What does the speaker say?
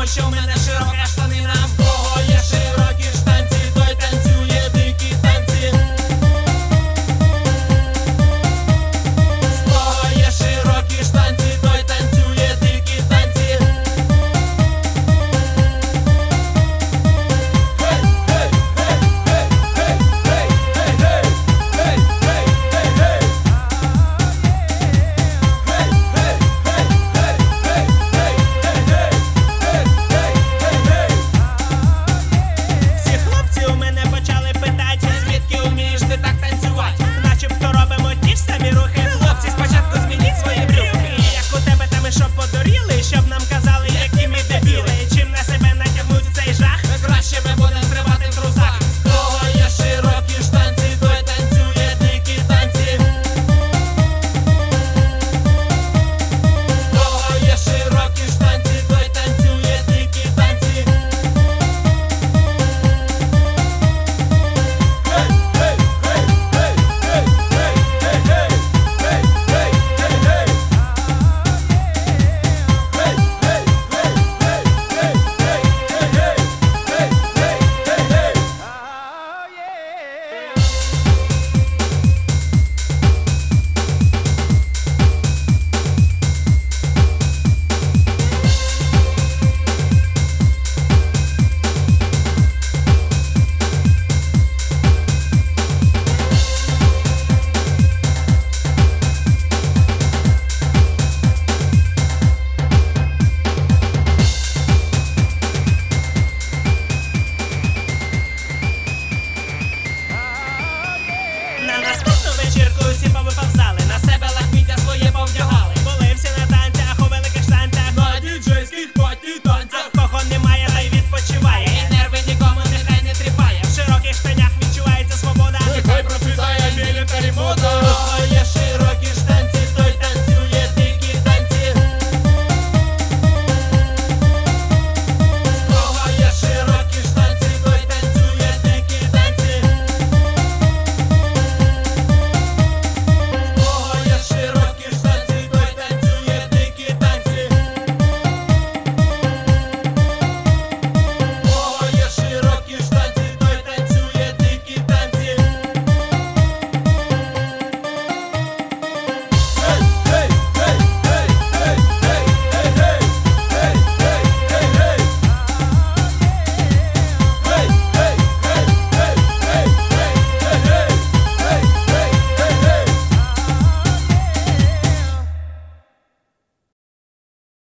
Como that a showman, a showman, a showman, cerco sempre per far